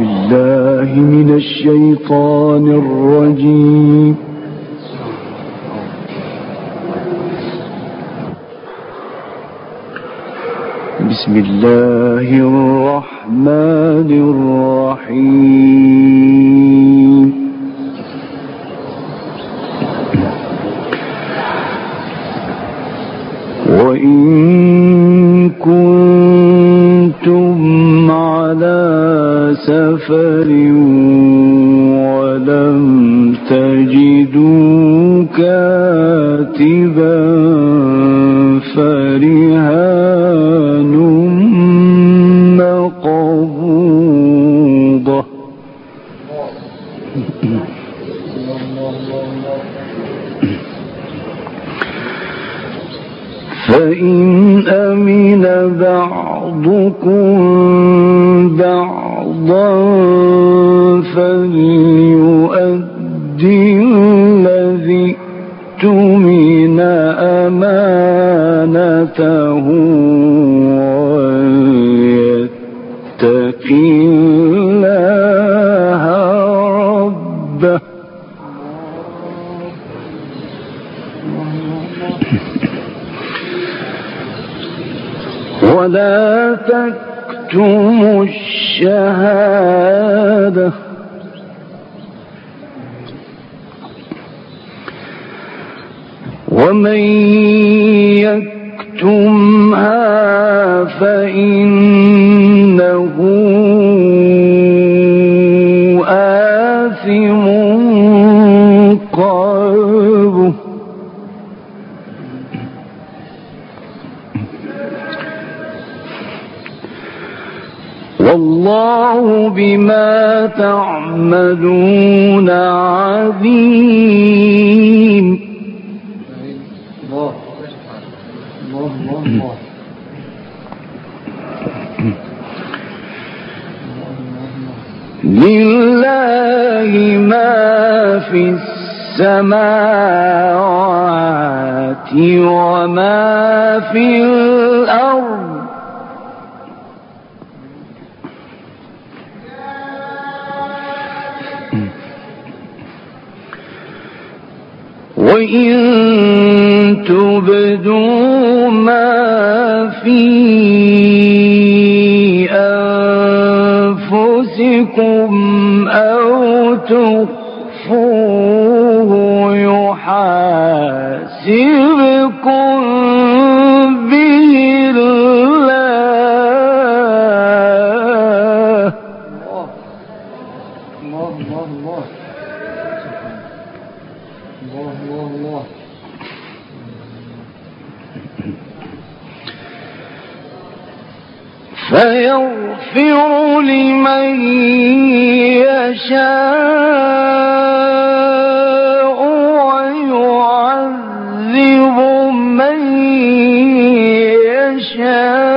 بالله من الشيطان الرجيم. بسم الله الرحمن الرحيم. وإن الذي أمانته الله ربه. ولا تكتموا الشهادة. ومن يكتمها فإنه آثم قلبه. والله بما تعملون عليم الله الله الله الله لله ما في السماوات وما في الأرض. وإن تبدوا ما في أنفسكم أو تخفوه يحاسبكم به الله الله الله الله الله الله الله. فيغفر لمن يشاء ويعذب من يشاء.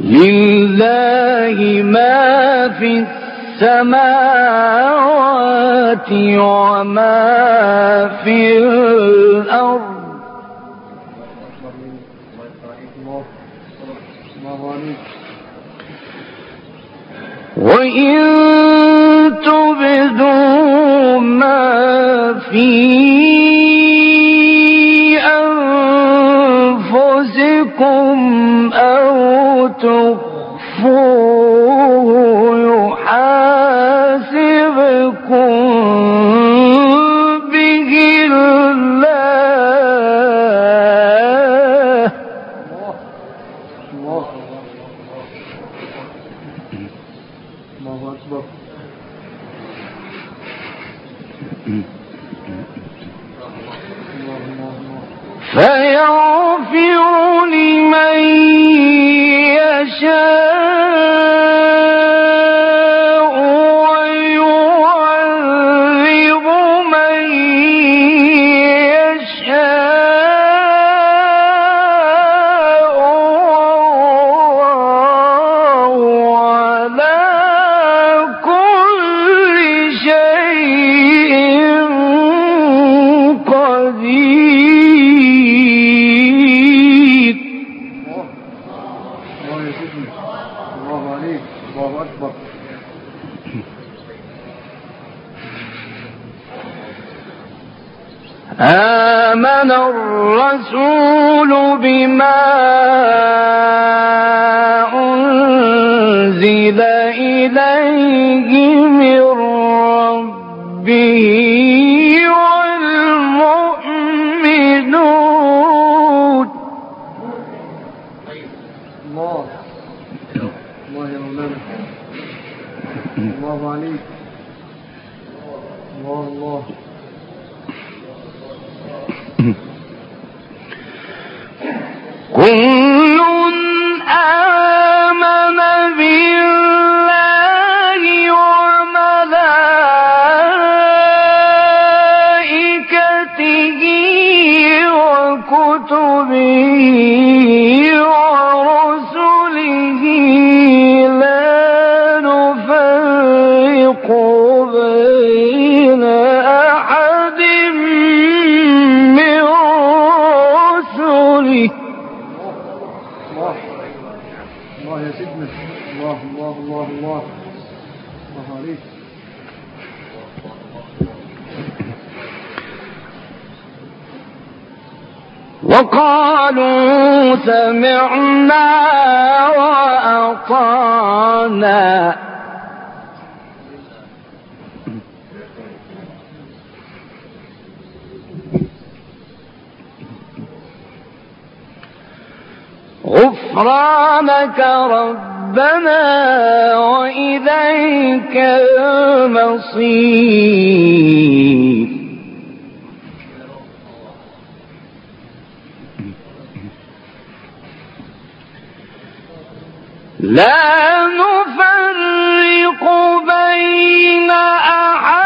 لله ما في السماوات وما في الأرض. وإن تبدوا ما في فيغفر آمن الرسول بما أنزل إليه من ربه والمؤمنون. الله الله يا مولانا الله عليك الله الله الله. الله عليك وقالوا سمعنا وأطعنا. غفرانك ربنا وإليك المصير. لا نفرق بين أحد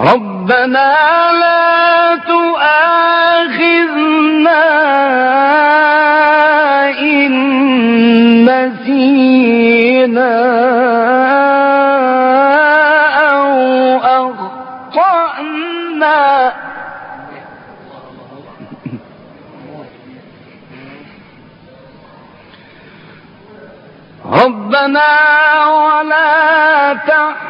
ربنا لا تؤاخذنا إن نسينا أو أخطأنا. ربنا ولا تحمل علينا إصرا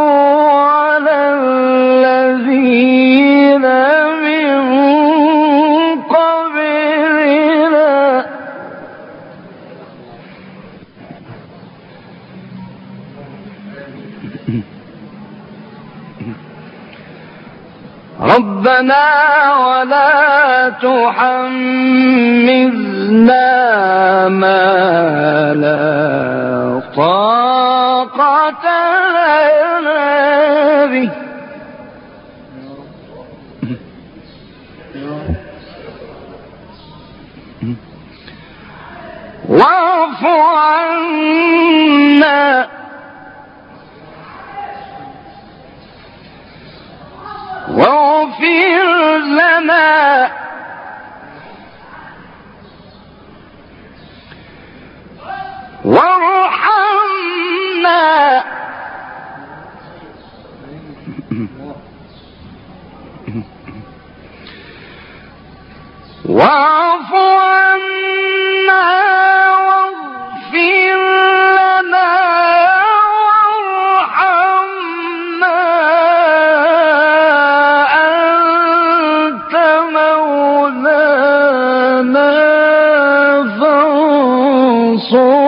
ربنا ولا تحملنا ما لا طاقة لنا به. واعف عنا واعف عنا واغفر لنا وارحمنا. أنت مولانا فانصرنا.